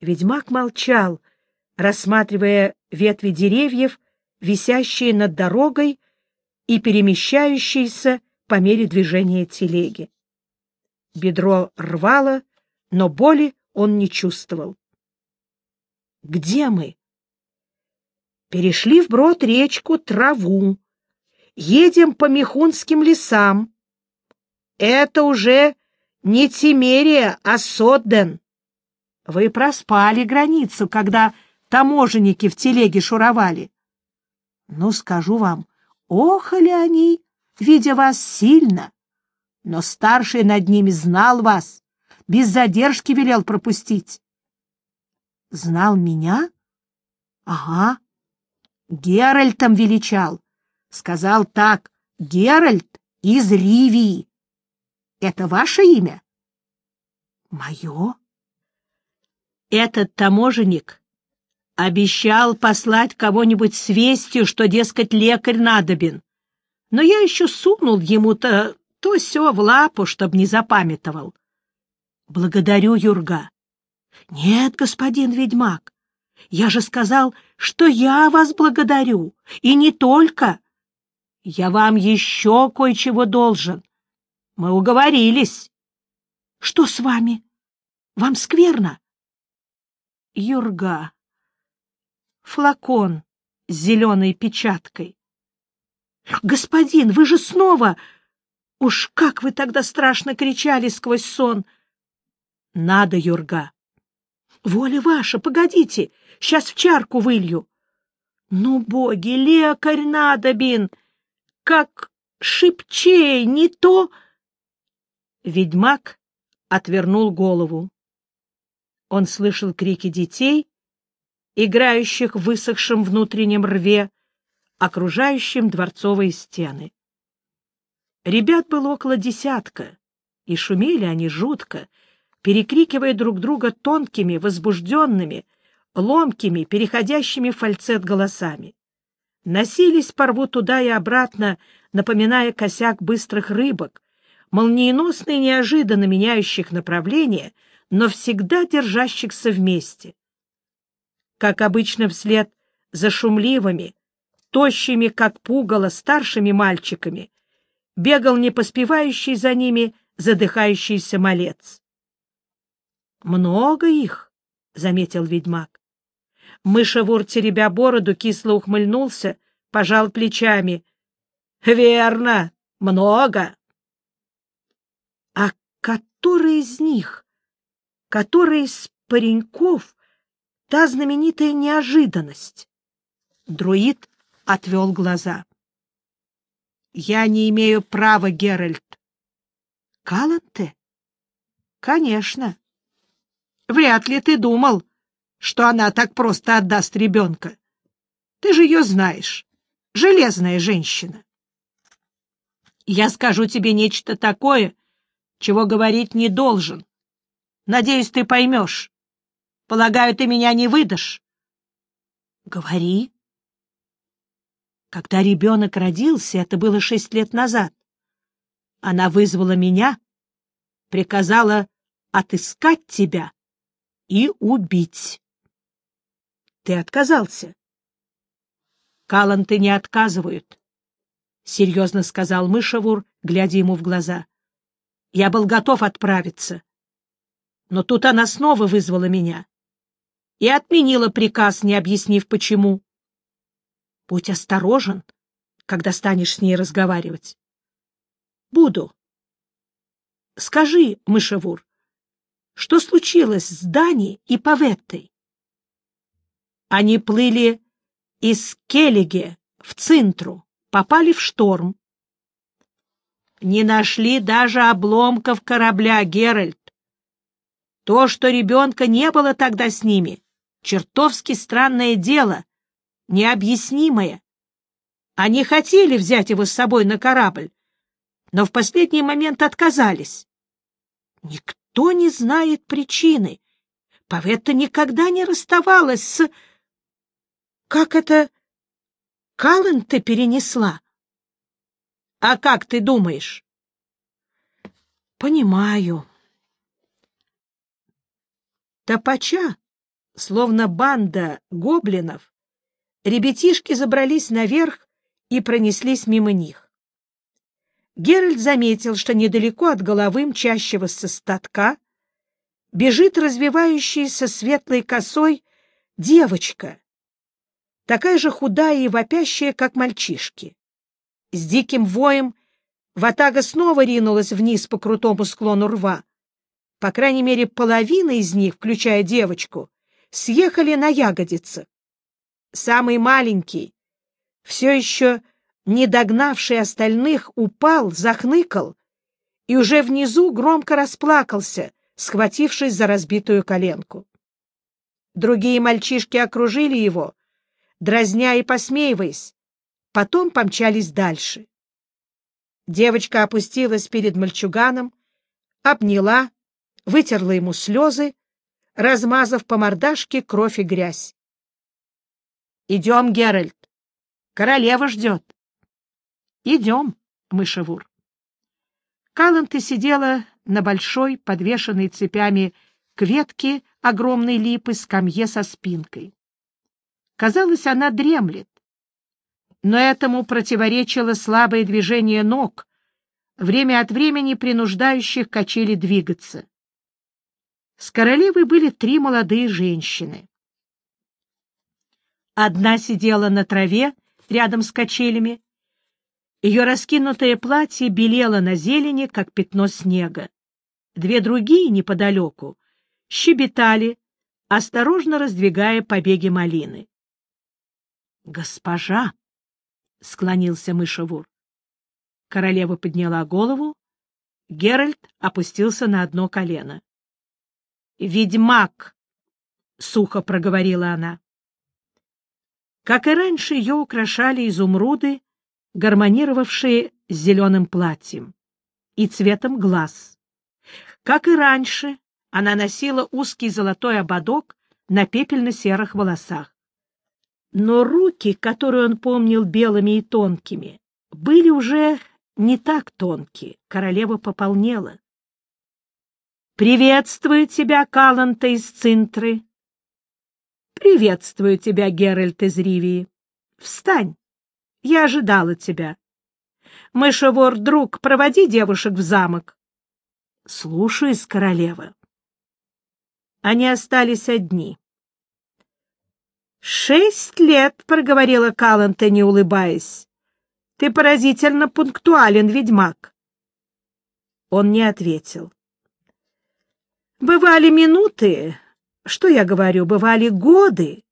Ведьмак молчал, рассматривая ветви деревьев, висящие над дорогой и перемещающиеся по мере движения телеги. Бедро рвало, но боли он не чувствовал. «Где мы?» «Перешли вброд речку Траву. Едем по Михунским лесам. Это уже не Тимерия, а Содден. Вы проспали границу, когда таможенники в телеге шуровали. Ну, скажу вам, охали они, видя вас сильно. Но старший над ними знал вас, без задержки велел пропустить. Знал меня? Ага. Геральтом величал. Сказал так, Геральт из Ривии. Это ваше имя? Мое? Этот таможенник обещал послать кого-нибудь с вестью, что, дескать, лекарь надобен. Но я еще сунул ему-то то все в лапу, чтоб не запамятовал. Благодарю, Юрга. Нет, господин ведьмак, я же сказал, что я вас благодарю, и не только. Я вам еще кое-чего должен. Мы уговорились. Что с вами? Вам скверно? Юрга. Флакон с зеленой печаткой. Господин, вы же снова... Уж как вы тогда страшно кричали сквозь сон! Надо, Юрга. Воля ваша, погодите, сейчас в чарку вылью. Ну, боги, лекарь надобен! Как шипчей, не то... Ведьмак отвернул голову. Он слышал крики детей, играющих в высохшем внутреннем рве, окружающем дворцовые стены. Ребят было около десятка, и шумели они жутко, перекрикивая друг друга тонкими, возбужденными, ломкими, переходящими в фальцет голосами. Носились по рву туда и обратно, напоминая косяк быстрых рыбок, молниеносно и неожиданно меняющих направление, но всегда держащихся вместе. Как обычно, вслед за шумливыми, тощими, как пугало, старшими мальчиками, бегал не поспевающий за ними задыхающийся малец. «Много их», — заметил ведьмак. Мышевур, теребя бороду, кисло ухмыльнулся, пожал плечами. «Верно, много. А который из них, который из пареньков, та знаменитая неожиданность? Друид отвел глаза. Я не имею права, Геральт. Каланте? Конечно. Вряд ли ты думал, что она так просто отдаст ребенка. Ты же ее знаешь. Железная женщина. Я скажу тебе нечто такое, чего говорить не должен. Надеюсь, ты поймешь. Полагаю, ты меня не выдашь. Говори. Когда ребенок родился, это было шесть лет назад, она вызвала меня, приказала отыскать тебя и убить. Ты отказался. Каланты не отказывают, — серьезно сказал Мышевур, глядя ему в глаза. Я был готов отправиться. Но тут она снова вызвала меня и отменила приказ, не объяснив почему. Будь осторожен, когда станешь с ней разговаривать. Буду. Скажи, мышевур, что случилось с Дани и Паветтой? Они плыли из Келлиге в Цинтру, попали в шторм не нашли даже обломков корабля, Геральт. То, что ребенка не было тогда с ними, чертовски странное дело, необъяснимое. Они хотели взять его с собой на корабль, но в последний момент отказались. Никто не знает причины. Паветта никогда не расставалась с... Как это Каллен ты перенесла? А как ты думаешь? Понимаю. Топача словно банда гоблинов, ребятишки забрались наверх и пронеслись мимо них. Геральт заметил, что недалеко от головы мчащегося статка бежит развивающаяся светлой косой девочка, такая же худая и вопящая, как мальчишки. С диким воем Ватага снова ринулась вниз по крутому склону рва. По крайней мере, половина из них, включая девочку, съехали на ягодицы. Самый маленький, все еще не догнавший остальных, упал, захныкал и уже внизу громко расплакался, схватившись за разбитую коленку. Другие мальчишки окружили его, дразня и посмеиваясь, потом помчались дальше. Девочка опустилась перед мальчуганом, обняла, вытерла ему слезы, размазав по мордашке кровь и грязь. — Идем, Геральт. Королева ждет. — Идем, мышевур. Каланты сидела на большой, подвешенной цепями к ветке огромной липы скамье со спинкой. Казалось, она дремлет. Но этому противоречило слабое движение ног, время от времени принуждающих качели двигаться. С королевой были три молодые женщины. Одна сидела на траве рядом с качелями. Ее раскинутое платье белело на зелени, как пятно снега. Две другие неподалеку щебетали, осторожно раздвигая побеги малины. «Госпожа!» — склонился мышевур. Королева подняла голову. Геральт опустился на одно колено. «Ведьмак!» — сухо проговорила она. Как и раньше, ее украшали изумруды, гармонировавшие с зеленым платьем и цветом глаз. Как и раньше, она носила узкий золотой ободок на пепельно-серых волосах. Но руки, которые он помнил белыми и тонкими, были уже не так тонкие. Королева пополнела. «Приветствую тебя, Каланта из Цинтры!» «Приветствую тебя, Геральт из Ривии! Встань! Я ожидала тебя. Мышевор, друг, проводи девушек в замок!» «Слушаюсь, королева!» Они остались одни. «Шесть лет», — проговорила Каланта, не улыбаясь. «Ты поразительно пунктуален, ведьмак». Он не ответил. «Бывали минуты, что я говорю, бывали годы,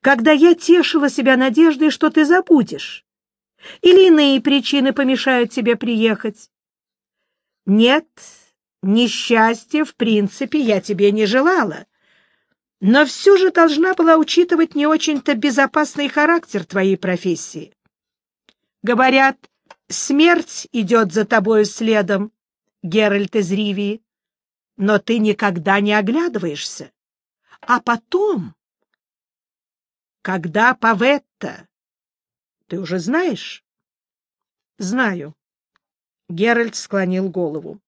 когда я тешила себя надеждой, что ты забудешь, или иные причины помешают тебе приехать. Нет, несчастья, в принципе, я тебе не желала» но все же должна была учитывать не очень-то безопасный характер твоей профессии. Говорят, смерть идет за тобою следом, Геральт из Ривии, но ты никогда не оглядываешься. А потом, когда Паветта, ты уже знаешь? Знаю. Геральт склонил голову.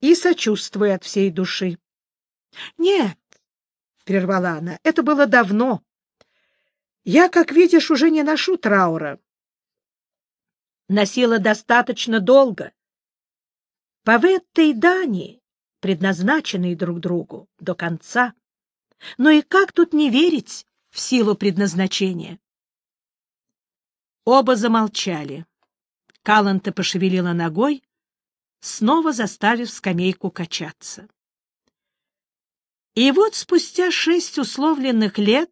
И сочувствую от всей души. Нет, — прервала она. — Это было давно. Я, как видишь, уже не ношу траура. Носила достаточно долго. Паветта и Дани предназначены друг другу до конца. Но и как тут не верить в силу предназначения? Оба замолчали. Каланта пошевелила ногой, снова заставив скамейку качаться. И вот спустя шесть условленных лет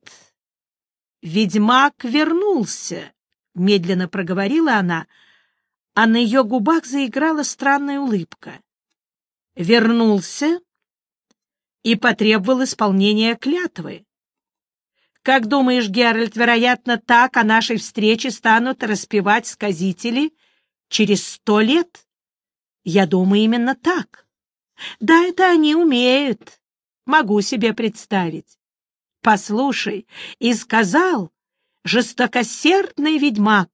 ведьмак вернулся, — медленно проговорила она, а на ее губах заиграла странная улыбка. Вернулся и потребовал исполнения клятвы. Как думаешь, Геральт, вероятно, так о нашей встрече станут распевать сказители через сто лет? Я думаю, именно так. Да, это они умеют могу себе представить. Послушай, и сказал жестокосердный ведьмак,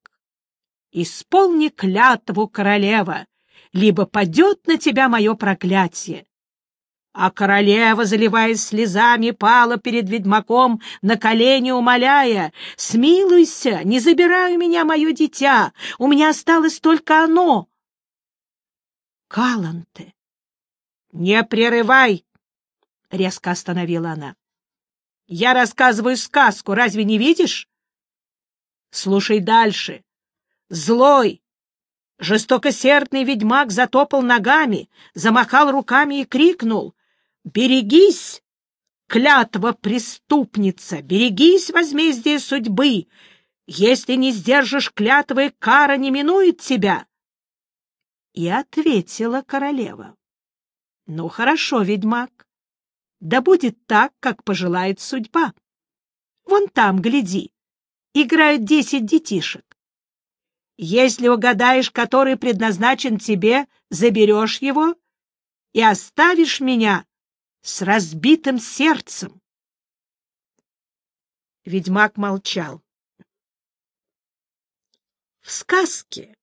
исполни клятву королева, либо падет на тебя мое проклятие. А королева, заливаясь слезами, пала перед ведьмаком на колени, умоляя, «Смилуйся, не забирай у меня мое дитя, у меня осталось только оно». «Каланте!» «Не прерывай!» — резко остановила она. «Я рассказываю сказку, разве не видишь?» «Слушай дальше. Злой, жестокосердный ведьмак затопал ногами, замахал руками и крикнул — Берегись, клятва преступница, берегись возмездия судьбы. Если не сдержишь клятвы, кара не минует тебя. И ответила королева. — Ну, хорошо, ведьмак, да будет так, как пожелает судьба. Вон там, гляди, играют десять детишек. Если угадаешь, который предназначен тебе, заберешь его и оставишь меня с разбитым сердцем. Ведьмак молчал. В сказке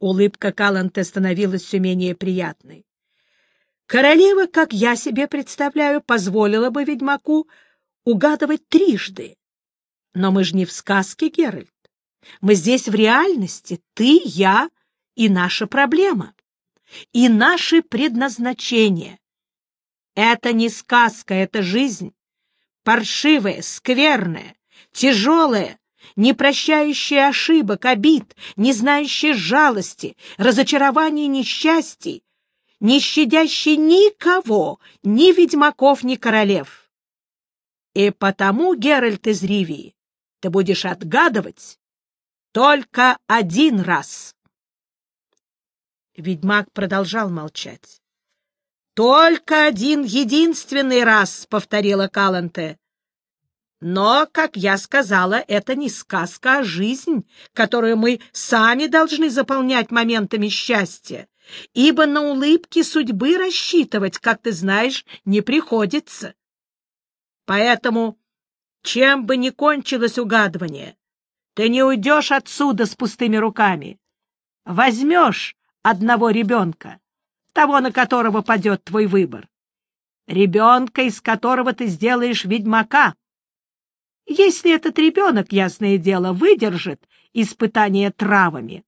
улыбка Каланте становилась все менее приятной. Королева, как я себе представляю, позволила бы ведьмаку угадывать трижды. Но мы же не в сказке, Геральт. Мы здесь в реальности, ты, я и наша проблема, и наше предназначение. Это не сказка, это жизнь. Паршивая, скверная, тяжелая, не прощающая ошибок, обид, не знающая жалости, разочарований и несчастий, не щадящий никого, ни ведьмаков, ни королев. И потому, Геральт из Ривии, ты будешь отгадывать только один раз. Ведьмак продолжал молчать. «Только один единственный раз», — повторила Каланте. «Но, как я сказала, это не сказка, а жизнь, которую мы сами должны заполнять моментами счастья, ибо на улыбки судьбы рассчитывать, как ты знаешь, не приходится. Поэтому, чем бы ни кончилось угадывание, ты не уйдешь отсюда с пустыми руками. Возьмешь одного ребенка, того, на которого падет твой выбор. Ребенка, из которого ты сделаешь ведьмака. Если этот ребенок, ясное дело, выдержит испытание травами.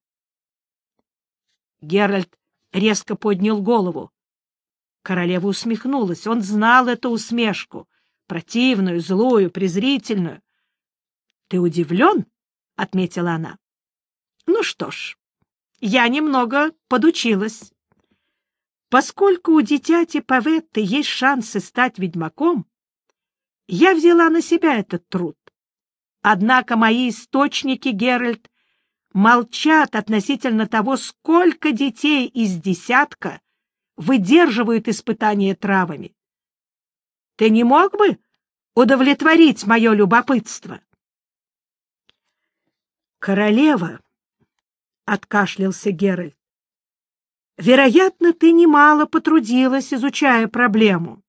Геральт резко поднял голову. Королева усмехнулась. Он знал эту усмешку, противную, злую, презрительную. — Ты удивлен? — отметила она. — Ну что ж, я немного подучилась. Поскольку у дитяти Паветты есть шансы стать ведьмаком, я взяла на себя этот труд. Однако мои источники, Геральт, молчат относительно того, сколько детей из десятка выдерживают испытания травами. Ты не мог бы удовлетворить мое любопытство? Королева, — откашлялся Геральт, Вероятно, ты немало потрудилась, изучая проблему.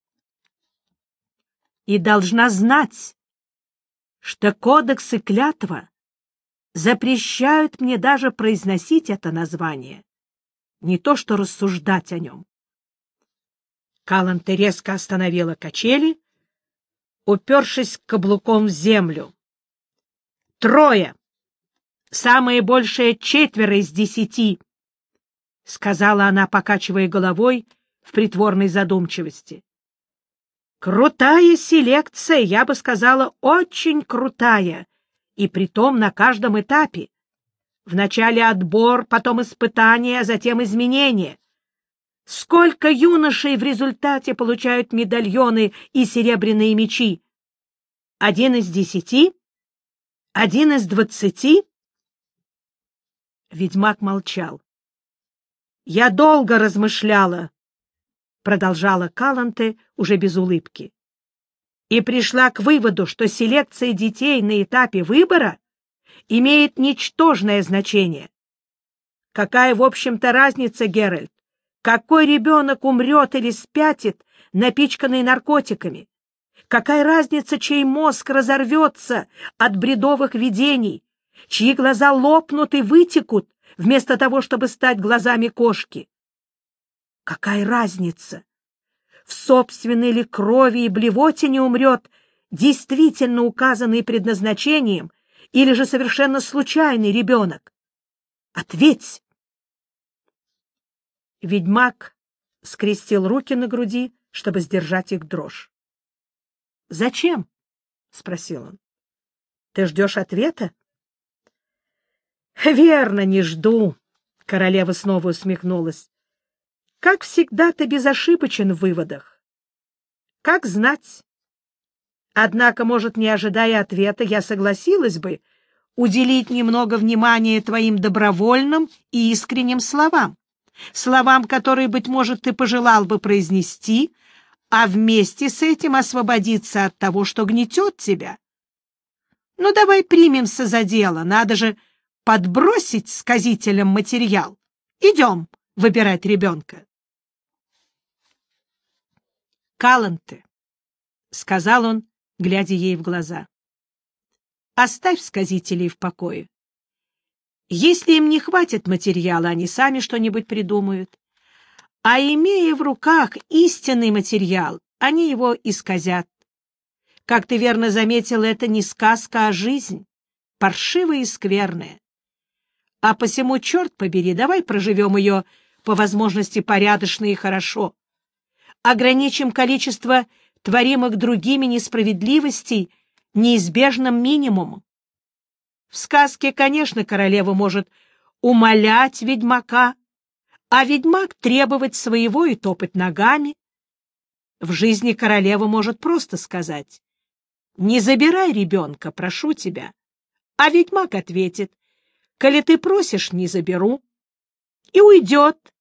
И должна знать, что кодекс и клятва запрещают мне даже произносить это название, не то что рассуждать о нем. Каланте резко остановила качели, упершись каблуком в землю. Трое! Самое большее четверо из десяти —— сказала она, покачивая головой в притворной задумчивости. «Крутая селекция, я бы сказала, очень крутая, и притом на каждом этапе. Вначале отбор, потом испытание, а затем изменение. Сколько юношей в результате получают медальоны и серебряные мечи? Один из десяти? Один из двадцати?» Ведьмак молчал. Я долго размышляла, — продолжала Каланте уже без улыбки, — и пришла к выводу, что селекция детей на этапе выбора имеет ничтожное значение. Какая, в общем-то, разница, Геральт, какой ребенок умрет или спятит, напичканный наркотиками? Какая разница, чей мозг разорвется от бредовых видений, чьи глаза лопнут и вытекут вместо того, чтобы стать глазами кошки. Какая разница, в собственной ли крови и блевоте не умрет действительно указанный предназначением или же совершенно случайный ребенок? Ответь! Ведьмак скрестил руки на груди, чтобы сдержать их дрожь. — Зачем? — спросил он. — Ты ждешь ответа? — Верно, не жду, — королева снова усмехнулась. — Как всегда, ты безошибочен в выводах. Как знать? Однако, может, не ожидая ответа, я согласилась бы уделить немного внимания твоим добровольным и искренним словам, словам, которые, быть может, ты пожелал бы произнести, а вместе с этим освободиться от того, что гнетет тебя. Ну, давай примемся за дело, надо же подбросить сказителям материал. Идем выбирать ребенка. Каланты, — сказал он, глядя ей в глаза. — Оставь сказителей в покое. Если им не хватит материала, они сами что-нибудь придумают. А имея в руках истинный материал, они его исказят. Как ты верно заметил, это не сказка, а жизнь, паршивая и скверная. А посему, черт побери, давай проживем ее по возможности порядочно и хорошо. Ограничим количество творимых другими несправедливостей неизбежным минимумом. В сказке, конечно, королева может умолять ведьмака, а ведьмак требовать своего и топать ногами. В жизни королева может просто сказать «Не забирай ребенка, прошу тебя». А ведьмак ответит «Коли ты просишь, не заберу». И уйдет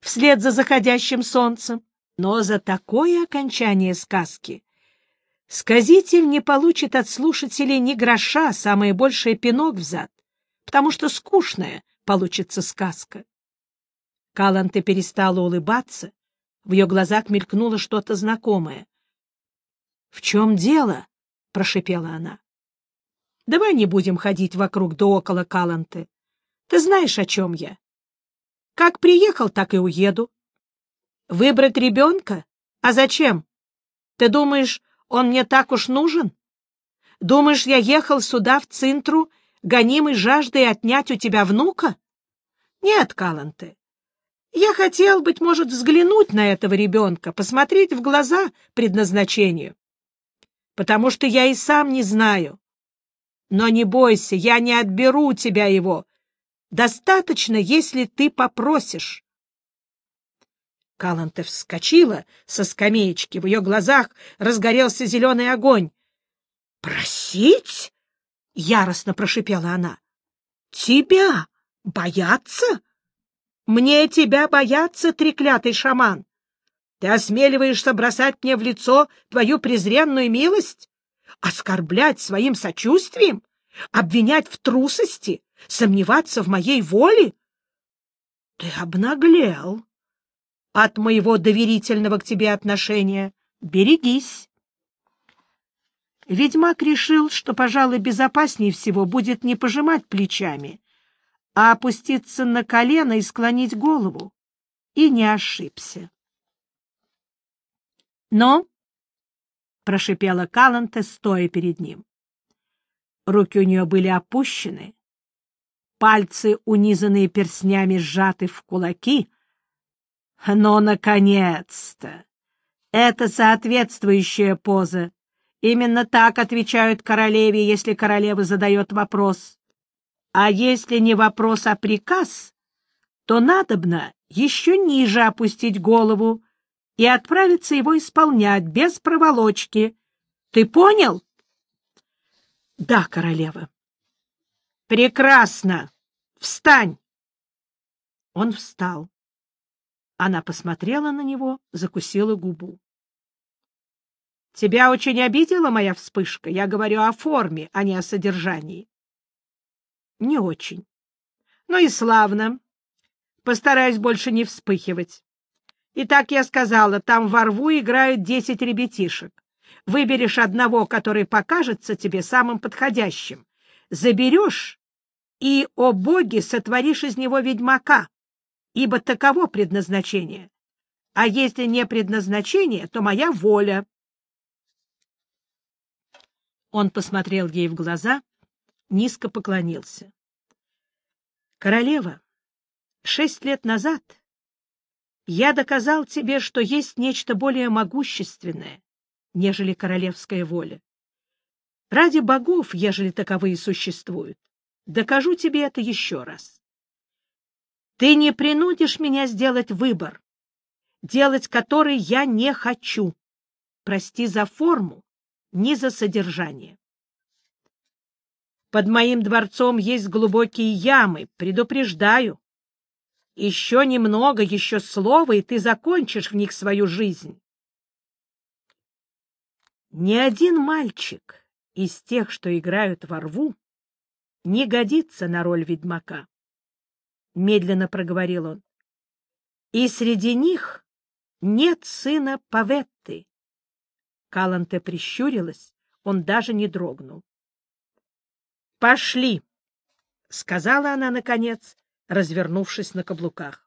вслед за заходящим солнцем. Но за такое окончание сказки сказитель не получит от слушателей ни гроша, самое большее пинок взад, потому что скучная получится сказка. Каланте перестала улыбаться, в ее глазах мелькнуло что-то знакомое. — В чем дело? — прошипела она. — Давай не будем ходить вокруг да около, Каланте. Ты знаешь, о чем я. Как приехал, так и уеду. Выбрать ребенка? А зачем? Ты думаешь, он мне так уж нужен? Думаешь, я ехал сюда, в Цинтру, гонимый жаждой отнять у тебя внука? Нет, Каланте. Я хотел, быть может, взглянуть на этого ребенка, посмотреть в глаза предназначению. Потому что я и сам не знаю. Но не бойся, я не отберу у тебя его. Достаточно, если ты попросишь. Каланте вскочила со скамеечки, в ее глазах разгорелся зеленый огонь. — Просить? — яростно прошипела она. — Тебя бояться? Мне тебя бояться, треклятый шаман! Ты осмеливаешься бросать мне в лицо твою презренную милость? Оскорблять своим сочувствием? Обвинять в трусости? Сомневаться в моей воле? Ты обнаглел от моего доверительного к тебе отношения. Берегись. Ведьмак решил, что, пожалуй, безопаснее всего будет не пожимать плечами, а опуститься на колено и склонить голову. И не ошибся. «Но», — прошипела Каланте, стоя перед ним. Руки у нее были опущены, пальцы, унизанные перстнями, сжаты в кулаки, но, наконец-то! Это соответствующая поза. Именно так отвечают королеве, если королева задает вопрос. А если не вопрос, а приказ, то надобно еще ниже опустить голову и отправиться его исполнять без проволочки. Ты понял? — Да, королева. — Прекрасно. Встань. Он встал. Она посмотрела на него, закусила губу. — Тебя очень обидела моя вспышка? Я говорю о форме, а не о содержании. — Не очень. — Ну и славно. Постараюсь больше не вспыхивать. Итак, я сказала, там во рву играют десять ребятишек. Выберешь одного, который покажется тебе самым подходящим. Заберешь и, о боги, сотворишь из него ведьмака ибо таково предназначение. А если не предназначение, то моя воля. Он посмотрел ей в глаза, низко поклонился. — Королева, шесть лет назад я доказал тебе, что есть нечто более могущественное, нежели королевская воля. Ради богов, ежели таковые существуют, докажу тебе это еще раз. Ты не принудишь меня сделать выбор, делать который я не хочу. Прости за форму, не за содержание. Под моим дворцом есть глубокие ямы, предупреждаю. Еще немного, еще слово, и ты закончишь в них свою жизнь. Ни один мальчик из тех, что играют во рву, не годится на роль ведьмака. Медленно проговорил он. И среди них нет сына Паветты. Каланте прищурилась, он даже не дрогнул. «Пошли!» — сказала она, наконец, развернувшись на каблуках.